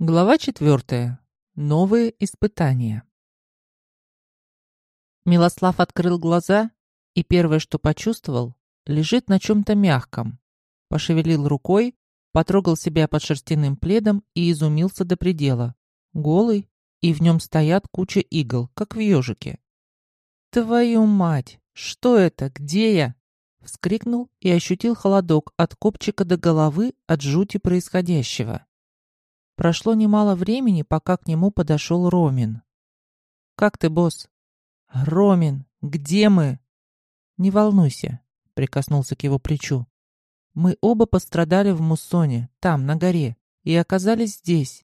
Глава четвертая. Новые испытания. Милослав открыл глаза и первое, что почувствовал, лежит на чем-то мягком. Пошевелил рукой, потрогал себя под шерстяным пледом и изумился до предела. Голый, и в нем стоят куча игл, как в ежике. «Твою мать! Что это? Где я?» Вскрикнул и ощутил холодок от копчика до головы от жути происходящего. Прошло немало времени, пока к нему подошел Ромин. «Как ты, босс?» «Ромин, где мы?» «Не волнуйся», — прикоснулся к его плечу. «Мы оба пострадали в Муссоне, там, на горе, и оказались здесь.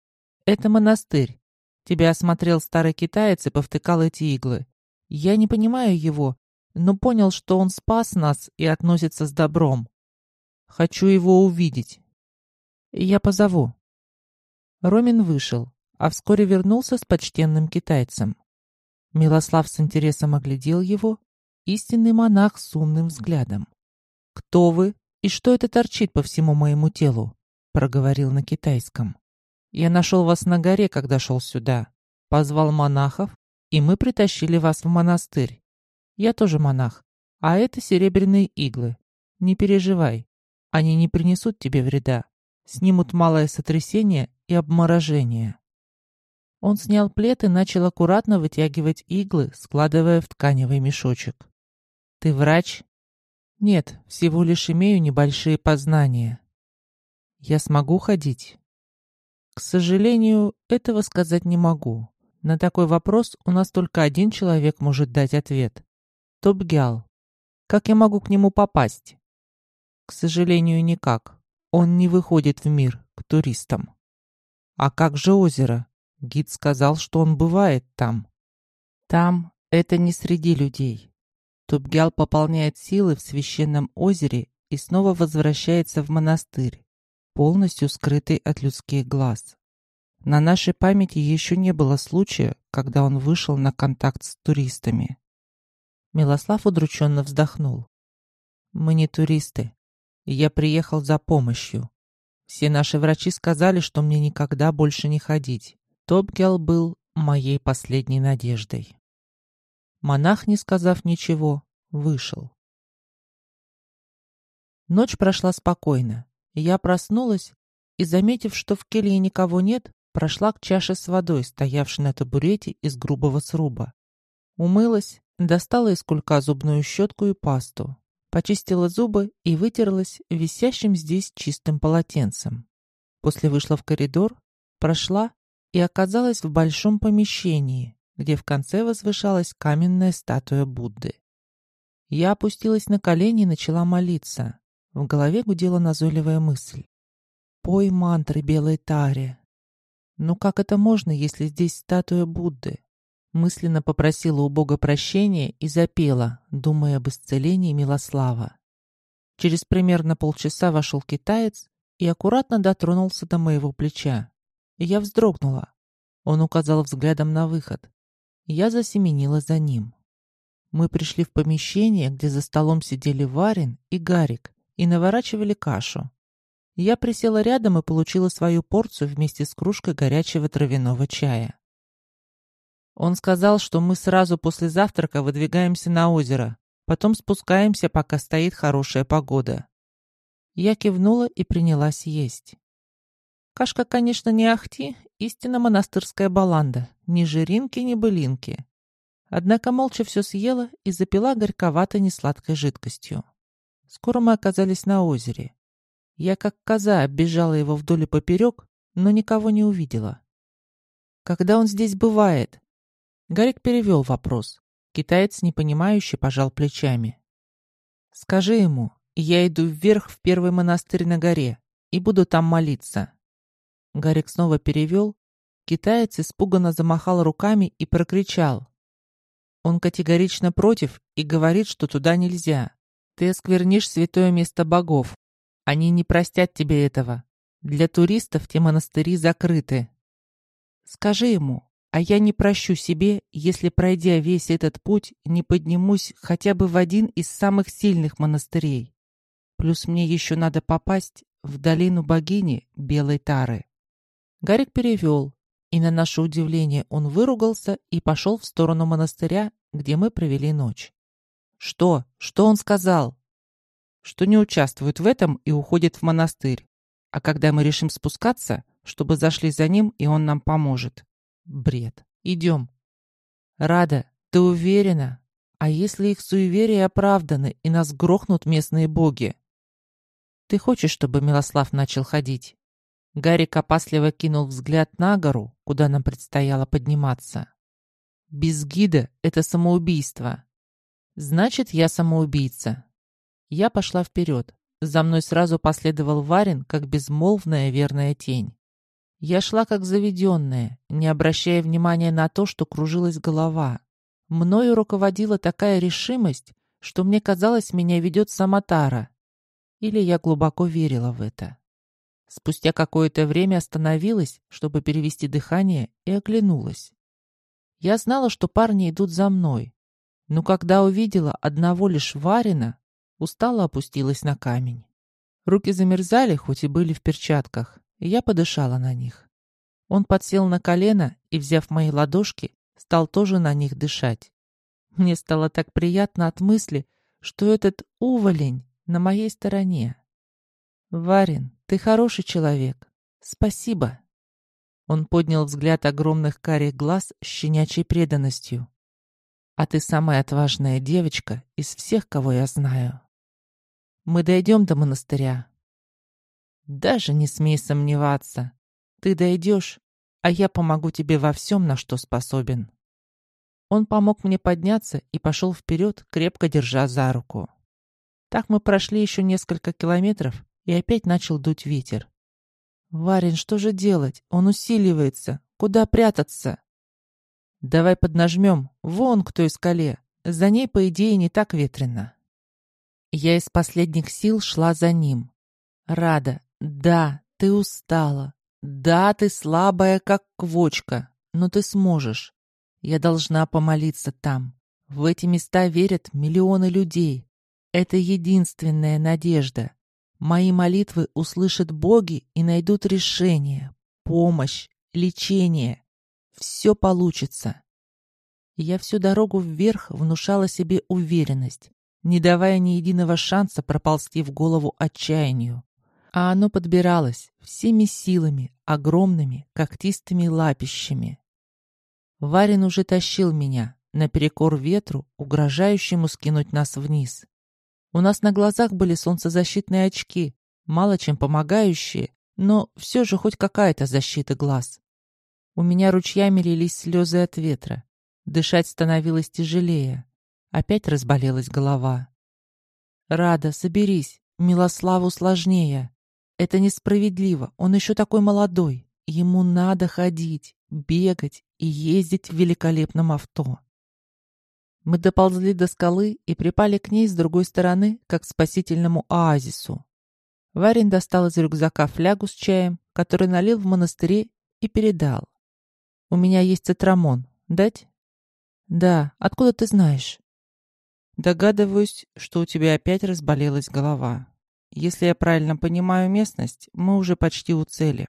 Это монастырь. Тебя осмотрел старый китаец и повтыкал эти иглы. Я не понимаю его, но понял, что он спас нас и относится с добром. Хочу его увидеть. Я позову. Ромин вышел, а вскоре вернулся с почтенным китайцем. Милослав с интересом оглядел его, истинный монах с умным взглядом. «Кто вы и что это торчит по всему моему телу?» — проговорил на китайском. «Я нашел вас на горе, когда шел сюда. Позвал монахов, и мы притащили вас в монастырь. Я тоже монах, а это серебряные иглы. Не переживай, они не принесут тебе вреда. Снимут малое сотрясение и обморожение. Он снял плед и начал аккуратно вытягивать иглы, складывая в тканевый мешочек. «Ты врач?» «Нет, всего лишь имею небольшие познания. Я смогу ходить?» «К сожалению, этого сказать не могу. На такой вопрос у нас только один человек может дать ответ. Топгял. Как я могу к нему попасть?» «К сожалению, никак. Он не выходит в мир, к туристам». А как же озеро? Гид сказал, что он бывает там. Там это не среди людей. Тубгял пополняет силы в священном озере и снова возвращается в монастырь, полностью скрытый от людских глаз. На нашей памяти еще не было случая, когда он вышел на контакт с туристами. Милослав удрученно вздохнул. «Мы не туристы. Я приехал за помощью. Все наши врачи сказали, что мне никогда больше не ходить. Топгел был моей последней надеждой. Монах, не сказав ничего, вышел. Ночь прошла спокойно. Я проснулась и, заметив, что в келье никого нет, прошла к чаше с водой, стоявшей на табурете из грубого сруба. Умылась, достала из кулька зубную щетку и пасту почистила зубы и вытерлась висящим здесь чистым полотенцем. После вышла в коридор, прошла и оказалась в большом помещении, где в конце возвышалась каменная статуя Будды. Я опустилась на колени и начала молиться. В голове гудела назойливая мысль. «Пой мантры белой таре». Ну как это можно, если здесь статуя Будды? Мысленно попросила у Бога прощения и запела, думая об исцелении Милослава. Через примерно полчаса вошел китаец и аккуратно дотронулся до моего плеча. я вздрогнула. Он указал взглядом на выход. Я засеменила за ним. Мы пришли в помещение, где за столом сидели Варин и Гарик и наворачивали кашу. Я присела рядом и получила свою порцию вместе с кружкой горячего травяного чая. Он сказал, что мы сразу после завтрака выдвигаемся на озеро, потом спускаемся, пока стоит хорошая погода. Я кивнула и принялась есть. Кашка, конечно, не ахти, истинно монастырская баланда, ни жиринки, ни былинки. Однако молча все съела и запила горьковатой несладкой жидкостью. Скоро мы оказались на озере. Я как коза оббежала его вдоль и поперек, но никого не увидела. Когда он здесь бывает? Гарик перевел вопрос. Китаец, непонимающе, пожал плечами. «Скажи ему, я иду вверх в первый монастырь на горе и буду там молиться». Гарик снова перевел. Китаец испуганно замахал руками и прокричал. Он категорично против и говорит, что туда нельзя. Ты осквернишь святое место богов. Они не простят тебе этого. Для туристов те монастыри закрыты. Скажи ему, а я не прощу себе, если, пройдя весь этот путь, не поднимусь хотя бы в один из самых сильных монастырей. Плюс мне еще надо попасть в долину богини Белой Тары. Гарик перевел, и на наше удивление он выругался и пошел в сторону монастыря, где мы провели ночь. «Что? Что он сказал?» «Что не участвует в этом и уходит в монастырь. А когда мы решим спускаться, чтобы зашли за ним, и он нам поможет». «Бред. Идем». «Рада, ты уверена? А если их суеверия оправданы, и нас грохнут местные боги?» «Ты хочешь, чтобы Милослав начал ходить?» Гарик опасливо кинул взгляд на гору, куда нам предстояло подниматься. «Без гида это самоубийство. Значит, я самоубийца». Я пошла вперед. За мной сразу последовал Варин, как безмолвная верная тень. Я шла как заведенная, не обращая внимания на то, что кружилась голова. Мною руководила такая решимость, что мне казалось, меня ведет сама Тара. Или я глубоко верила в это. Спустя какое-то время остановилась, чтобы перевести дыхание, и оглянулась. Я знала, что парни идут за мной, но когда увидела одного лишь Варина, устало опустилась на камень. Руки замерзали, хоть и были в перчатках, я подышала на них. Он подсел на колено и, взяв мои ладошки, стал тоже на них дышать. Мне стало так приятно от мысли, что этот уволень на моей стороне. «Варин, ты хороший человек. Спасибо». Он поднял взгляд огромных карих глаз с щенячьей преданностью. «А ты самая отважная девочка из всех, кого я знаю. Мы дойдем до монастыря». «Даже не смей сомневаться. Ты дойдешь, а я помогу тебе во всем, на что способен». Он помог мне подняться и пошел вперед, крепко держа за руку. Так мы прошли еще несколько километров, и опять начал дуть ветер. «Варин, что же делать? Он усиливается. Куда прятаться?» «Давай поднажмем. Вон к той скале. За ней, по идее, не так ветрено». Я из последних сил шла за ним. Рада. Да, ты устала. Да, ты слабая, как квочка. Но ты сможешь. Я должна помолиться там. В эти места верят миллионы людей. Это единственная надежда. Мои молитвы услышат боги и найдут решение, помощь, лечение. Все получится. Я всю дорогу вверх внушала себе уверенность, не давая ни единого шанса проползти в голову отчаянию. А оно подбиралось всеми силами, огромными когтистыми лапищами. Варин уже тащил меня, наперекор ветру, угрожающему скинуть нас вниз. У нас на глазах были солнцезащитные очки, мало чем помогающие, но все же хоть какая-то защита глаз. У меня ручьями лились слезы от ветра. Дышать становилось тяжелее. Опять разболелась голова. «Рада, соберись. Милославу сложнее. Это несправедливо. Он еще такой молодой. Ему надо ходить, бегать и ездить в великолепном авто. Мы доползли до скалы и припали к ней с другой стороны, как к спасительному оазису. Варин достал из рюкзака флягу с чаем, который налил в монастыре и передал. «У меня есть цитрамон. Дать?» «Да. Откуда ты знаешь?» «Догадываюсь, что у тебя опять разболелась голова. Если я правильно понимаю местность, мы уже почти у цели.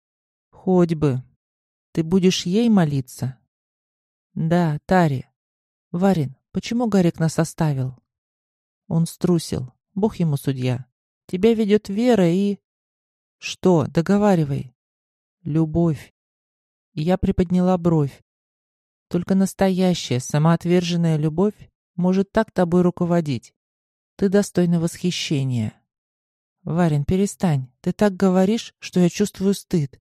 Хоть бы. Ты будешь ей молиться?» «Да, Таре. Варин, Почему Гарик нас оставил? Он струсил. Бог ему судья. Тебя ведет вера и... Что? Договаривай. Любовь. Я приподняла бровь. Только настоящая, самоотверженная любовь может так тобой руководить. Ты достойна восхищения. Варин, перестань. Ты так говоришь, что я чувствую стыд.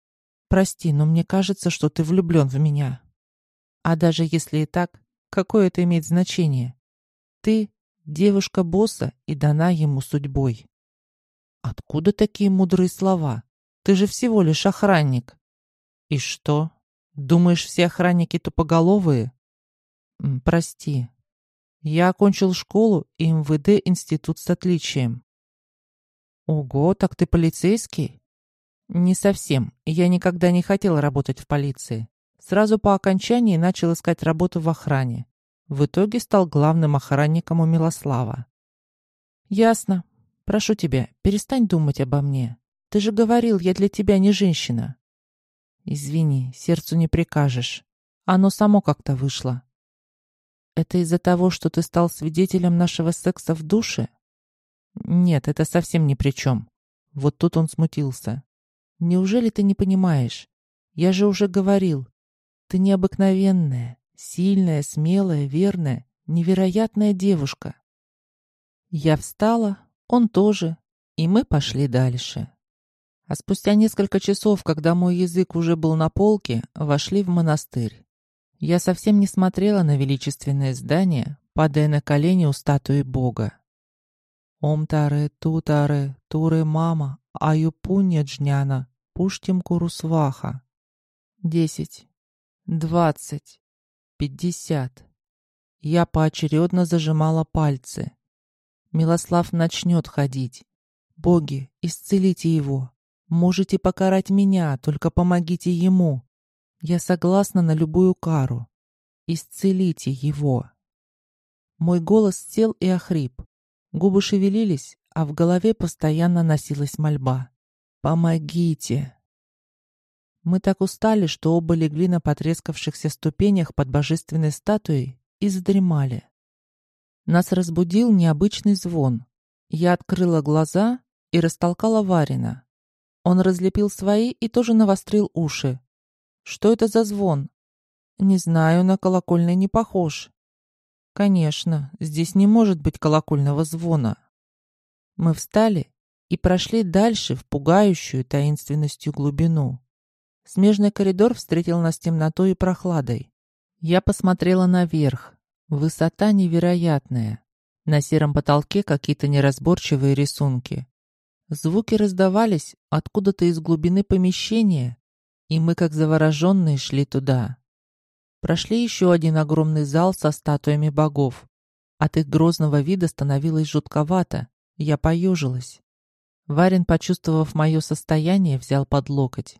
Прости, но мне кажется, что ты влюблен в меня. А даже если и так, Какое это имеет значение? Ты — девушка босса и дана ему судьбой. Откуда такие мудрые слова? Ты же всего лишь охранник. И что? Думаешь, все охранники тупоголовые? Прости. Я окончил школу и МВД институт с отличием. Ого, так ты полицейский? Не совсем. Я никогда не хотел работать в полиции. Сразу по окончании начал искать работу в охране. В итоге стал главным охранником у Милослава. «Ясно. Прошу тебя, перестань думать обо мне. Ты же говорил, я для тебя не женщина». Извини, сердцу не прикажешь. Оно само как-то вышло. Это из-за того, что ты стал свидетелем нашего секса в душе? Нет, это совсем ни при чем. Вот тут он смутился. Неужели ты не понимаешь? Я же уже говорил. Ты необыкновенная, сильная, смелая, верная, невероятная девушка. Я встала, он тоже, и мы пошли дальше. А спустя несколько часов, когда мой язык уже был на полке, вошли в монастырь. Я совсем не смотрела на величественное здание, падая на колени у статуи Бога. Ом таре, ту таре, туре мама, аю пунья джняна, пуштим курусваха. Десять, двадцать, пятьдесят. Я поочередно зажимала пальцы. Милослав начнет ходить. Боги, исцелите его. Можете покарать меня, только помогите ему. Я согласна на любую кару. Исцелите его. Мой голос сел и охрип. Губы шевелились, а в голове постоянно носилась мольба. «Помогите!» Мы так устали, что оба легли на потрескавшихся ступенях под божественной статуей и задремали. Нас разбудил необычный звон. Я открыла глаза и растолкала Варина. Он разлепил свои и тоже навострил уши. Что это за звон? Не знаю, на колокольный не похож. Конечно, здесь не может быть колокольного звона. Мы встали и прошли дальше в пугающую таинственностью глубину. Смежный коридор встретил нас темнотой и прохладой. Я посмотрела наверх. Высота невероятная. На сером потолке какие-то неразборчивые рисунки. Звуки раздавались откуда-то из глубины помещения, и мы, как завороженные, шли туда. Прошли еще один огромный зал со статуями богов. От их грозного вида становилось жутковато. Я поежилась. Варин, почувствовав мое состояние, взял под локоть.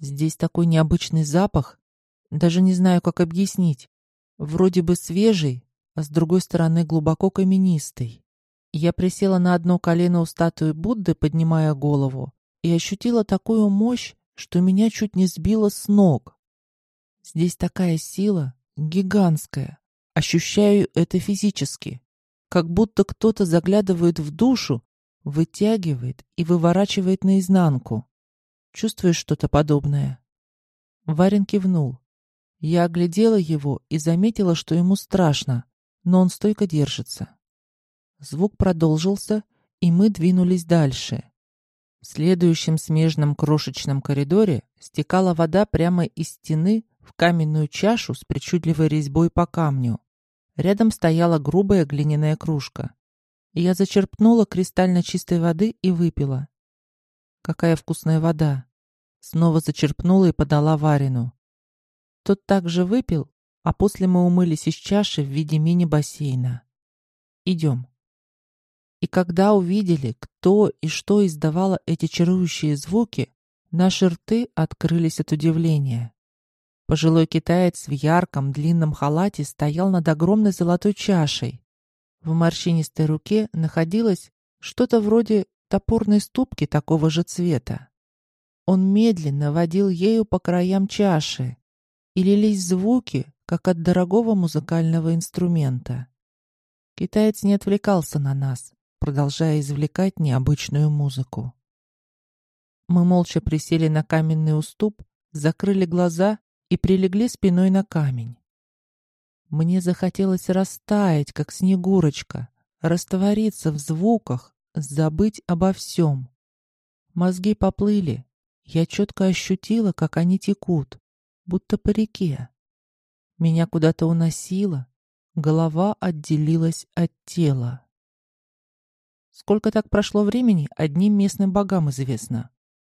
Здесь такой необычный запах. Даже не знаю, как объяснить. Вроде бы свежий, а с другой стороны глубоко каменистый. Я присела на одно колено у статуи Будды, поднимая голову, и ощутила такую мощь, что меня чуть не сбило с ног. Здесь такая сила, гигантская. Ощущаю это физически. Как будто кто-то заглядывает в душу, вытягивает и выворачивает наизнанку. Чувствуешь что-то подобное?» Варин кивнул. Я оглядела его и заметила, что ему страшно, но он стойко держится. Звук продолжился, и мы двинулись дальше. В следующем смежном крошечном коридоре стекала вода прямо из стены в каменную чашу с причудливой резьбой по камню. Рядом стояла грубая глиняная кружка. Я зачерпнула кристально чистой воды и выпила. Какая вкусная вода! Снова зачерпнула и подала Варину. Тот также выпил, а после мы умылись из чаши в виде мини-бассейна. Идем. И когда увидели, кто и что издавало эти чарующие звуки, наши рты открылись от удивления. Пожилой китаец в ярком длинном халате стоял над огромной золотой чашей. В морщинистой руке находилось что-то вроде топорной ступки такого же цвета. Он медленно водил ею по краям чаши, и лились звуки, как от дорогого музыкального инструмента. Китаец не отвлекался на нас, продолжая извлекать необычную музыку. Мы молча присели на каменный уступ, закрыли глаза и прилегли спиной на камень. Мне захотелось растаять, как снегурочка, раствориться в звуках, забыть обо всем. Мозги поплыли. Я четко ощутила, как они текут, будто по реке. Меня куда-то уносило, голова отделилась от тела. Сколько так прошло времени, одним местным богам известно.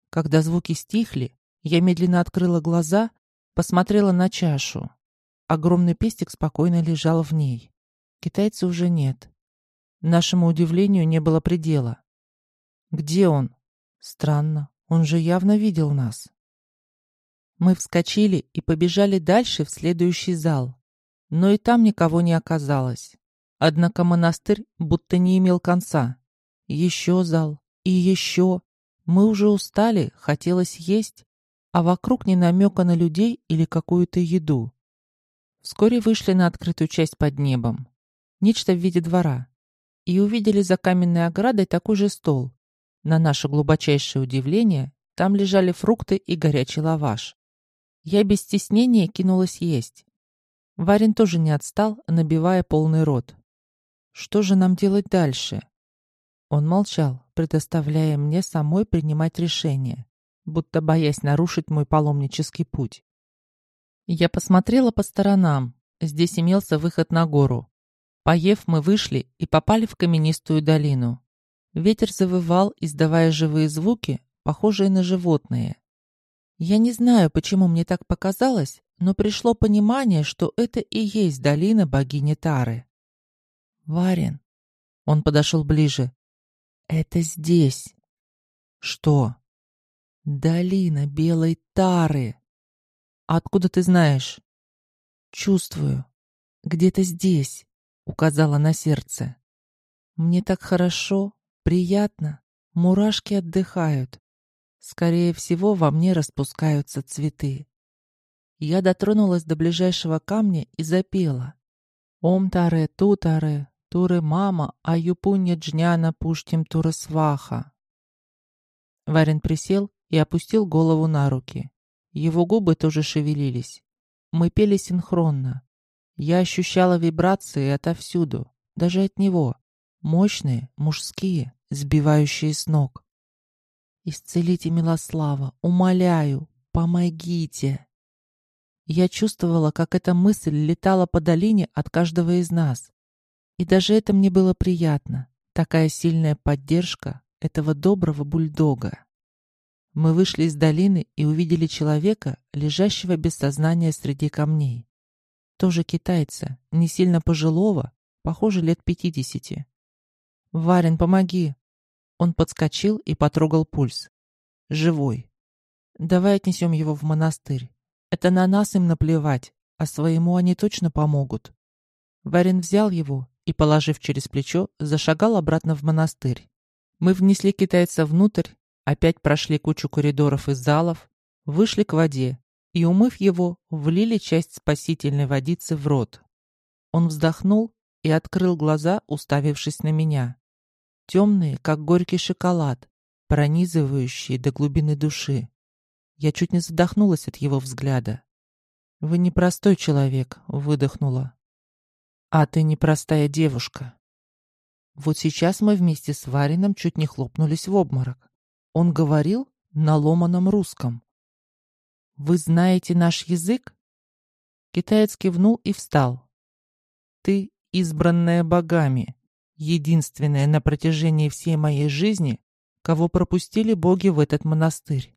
Когда звуки стихли, я медленно открыла глаза, посмотрела на чашу. Огромный пестик спокойно лежал в ней. Китайца уже нет. Нашему удивлению не было предела. «Где он?» «Странно, он же явно видел нас». Мы вскочили и побежали дальше в следующий зал. Но и там никого не оказалось. Однако монастырь будто не имел конца. Еще зал. И еще. Мы уже устали, хотелось есть. А вокруг ни намека на людей или какую-то еду. Вскоре вышли на открытую часть под небом. Нечто в виде двора. И увидели за каменной оградой такой же стол. На наше глубочайшее удивление, там лежали фрукты и горячий лаваш. Я без стеснения кинулась есть. Варин тоже не отстал, набивая полный рот. Что же нам делать дальше? Он молчал, предоставляя мне самой принимать решение, будто боясь нарушить мой паломнический путь. Я посмотрела по сторонам. Здесь имелся выход на гору. Поев, мы вышли и попали в каменистую долину. Ветер завывал, издавая живые звуки, похожие на животные. Я не знаю, почему мне так показалось, но пришло понимание, что это и есть долина богини Тары. «Варин!» Он подошел ближе. «Это здесь!» «Что?» «Долина белой Тары!» «Откуда ты знаешь?» «Чувствую. Где-то здесь», — указала на сердце. «Мне так хорошо, приятно, мурашки отдыхают. Скорее всего, во мне распускаются цветы. Я дотронулась до ближайшего камня и запела. «Ом таре тутаре, туре мама, а юпунья джняна пуштим туре сваха». Варин присел и опустил голову на руки. Его губы тоже шевелились. Мы пели синхронно. Я ощущала вибрации отовсюду, даже от него. Мощные, мужские, сбивающие с ног. «Исцелите, Милослава, умоляю, помогите!» Я чувствовала, как эта мысль летала по долине от каждого из нас. И даже это мне было приятно. Такая сильная поддержка этого доброго бульдога. Мы вышли из долины и увидели человека, лежащего без сознания среди камней. Тоже китайца, не сильно пожилого, похоже, лет пятидесяти. «Варин, помоги!» Он подскочил и потрогал пульс. Живой. Давай отнесем его в монастырь. Это на нас им наплевать, а своему они точно помогут. Варин взял его и, положив через плечо, зашагал обратно в монастырь. Мы внесли китайца внутрь, опять прошли кучу коридоров и залов, вышли к воде и, умыв его, влили часть спасительной водицы в рот. Он вздохнул и открыл глаза, уставившись на меня темные, как горький шоколад, пронизывающие до глубины души. Я чуть не задохнулась от его взгляда. «Вы непростой человек», — выдохнула. «А ты непростая девушка». Вот сейчас мы вместе с Варином чуть не хлопнулись в обморок. Он говорил на ломаном русском. «Вы знаете наш язык?» Китаец кивнул и встал. «Ты избранная богами единственная на протяжении всей моей жизни, кого пропустили боги в этот монастырь.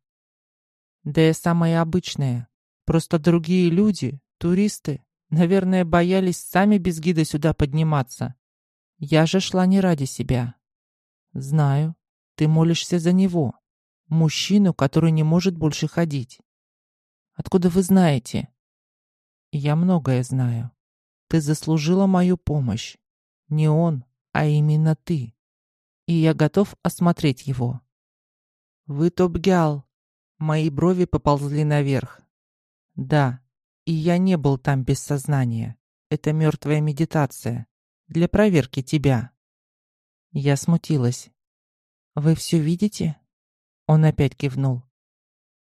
Да я самая обычная. Просто другие люди, туристы, наверное, боялись сами без гида сюда подниматься. Я же шла не ради себя. Знаю, ты молишься за него, мужчину, который не может больше ходить. Откуда вы знаете? Я многое знаю. Ты заслужила мою помощь. Не он, а именно ты. И я готов осмотреть его. Вы Топгял. Мои брови поползли наверх. Да, и я не был там без сознания. Это мертвая медитация. Для проверки тебя. Я смутилась. Вы все видите? Он опять кивнул.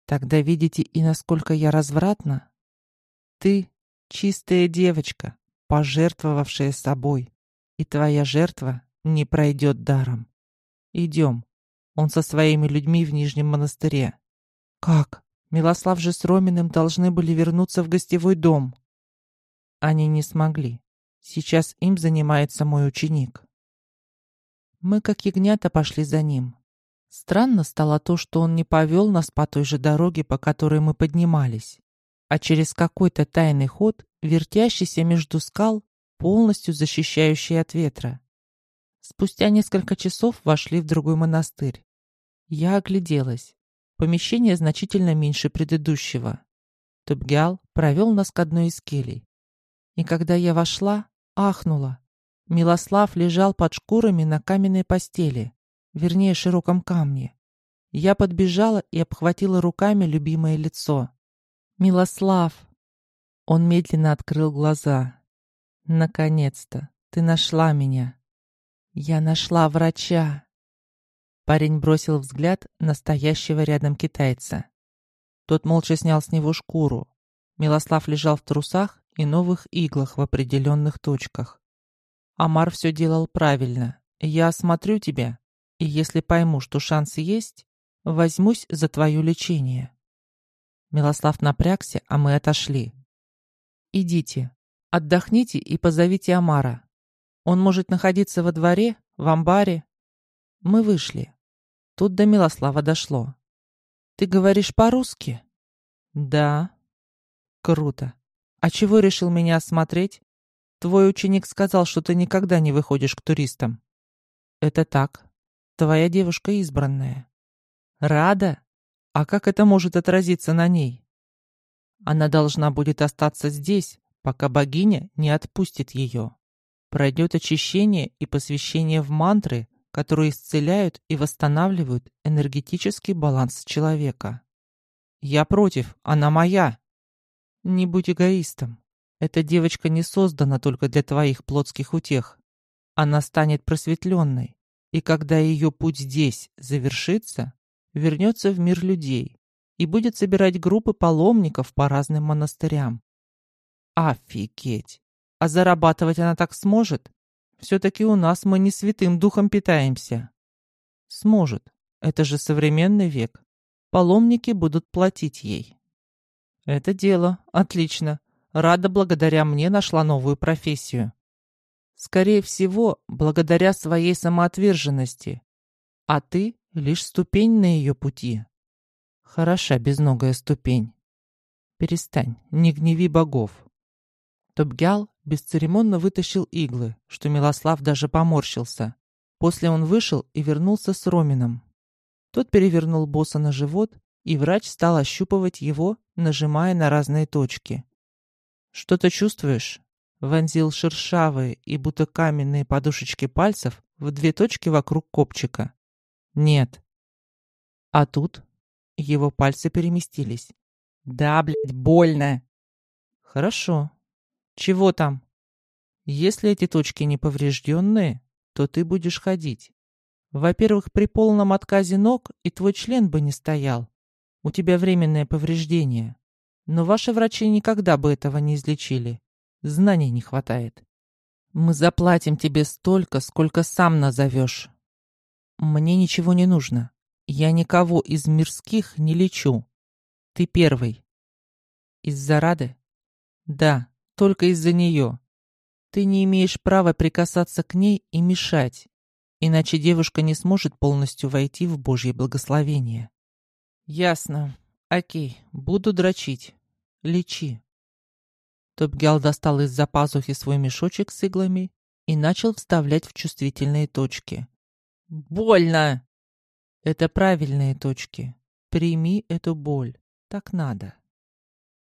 Тогда видите и насколько я развратна? Ты чистая девочка, пожертвовавшая собой и твоя жертва не пройдет даром. Идем. Он со своими людьми в Нижнем монастыре. Как? Милослав же с Роминым должны были вернуться в гостевой дом. Они не смогли. Сейчас им занимается мой ученик. Мы, как ягнята, пошли за ним. Странно стало то, что он не повел нас по той же дороге, по которой мы поднимались, а через какой-то тайный ход, вертящийся между скал полностью защищающий от ветра. Спустя несколько часов вошли в другой монастырь. Я огляделась. Помещение значительно меньше предыдущего. Тубгял провел нас к одной из келей. И когда я вошла, ахнула. Милослав лежал под шкурами на каменной постели, вернее, широком камне. Я подбежала и обхватила руками любимое лицо. «Милослав!» Он медленно открыл глаза. «Наконец-то! Ты нашла меня!» «Я нашла врача!» Парень бросил взгляд на стоящего рядом китайца. Тот молча снял с него шкуру. Милослав лежал в трусах и новых иглах в определенных точках. Амар все делал правильно. Я осмотрю тебя, и если пойму, что шансы есть, возьмусь за твое лечение. Милослав напрягся, а мы отошли. Идите, отдохните и позовите Амара. Он может находиться во дворе, в амбаре. Мы вышли. Тут до Милослава дошло. Ты говоришь по-русски? Да. Круто. А чего решил меня осмотреть? Твой ученик сказал, что ты никогда не выходишь к туристам. Это так. Твоя девушка избранная. Рада? А как это может отразиться на ней? Она должна будет остаться здесь, пока богиня не отпустит ее. Пройдет очищение и посвящение в мантры, которые исцеляют и восстанавливают энергетический баланс человека. Я против, она моя. Не будь эгоистом. Эта девочка не создана только для твоих плотских утех. Она станет просветленной, и когда ее путь здесь завершится, вернется в мир людей и будет собирать группы паломников по разным монастырям. Офигеть! А зарабатывать она так сможет? Все-таки у нас мы не святым духом питаемся. Сможет. Это же современный век. Паломники будут платить ей. Это дело. Отлично. Рада благодаря мне нашла новую профессию. Скорее всего, благодаря своей самоотверженности. А ты — лишь ступень на ее пути. Хороша безногая ступень. Перестань, не гневи богов. Топгял бесцеремонно вытащил иглы, что Милослав даже поморщился. После он вышел и вернулся с Ромином. Тот перевернул босса на живот, и врач стал ощупывать его, нажимая на разные точки. «Что ты чувствуешь?» Вонзил шершавые и будто каменные подушечки пальцев в две точки вокруг копчика. «Нет». «А тут?» Его пальцы переместились. «Да, блядь, больно!» «Хорошо. Чего там? Если эти точки не поврежденные, то ты будешь ходить. Во-первых, при полном отказе ног и твой член бы не стоял. У тебя временное повреждение. Но ваши врачи никогда бы этого не излечили. Знаний не хватает. Мы заплатим тебе столько, сколько сам назовешь. Мне ничего не нужно. Я никого из мирских не лечу. Ты первый. Из-за Рады? Да только из-за нее. Ты не имеешь права прикасаться к ней и мешать, иначе девушка не сможет полностью войти в Божье благословение. Ясно. Окей, буду дрочить. Лечи. Топгял достал из-за пазухи свой мешочек с иглами и начал вставлять в чувствительные точки. «Больно!» «Это правильные точки. Прими эту боль. Так надо».